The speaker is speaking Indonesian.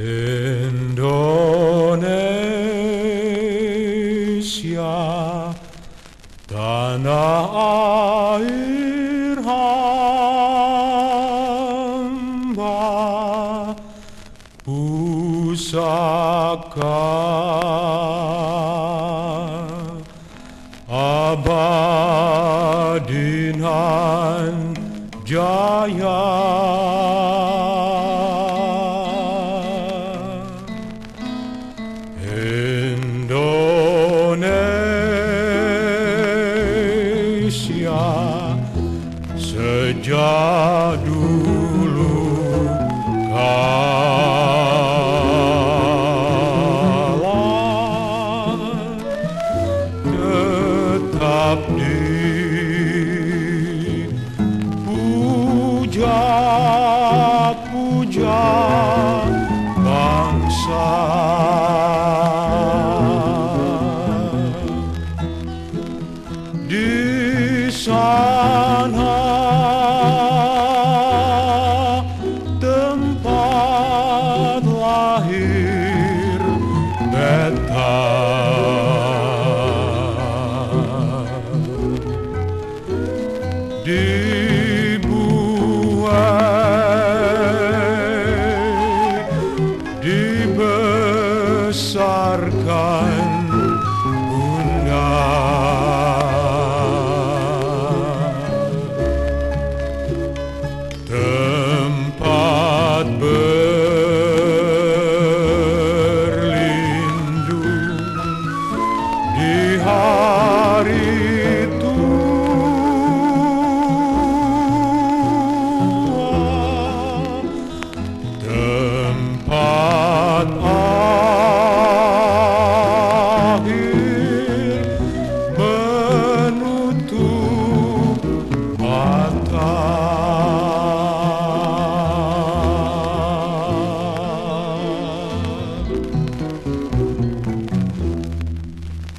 Indonesia tanah air hamba pusaka abadinan jaya sejak dulu kala tetap dipuja puja bangsa. Di sana lahir beta dibuai dibesarkan bunga tempat heart.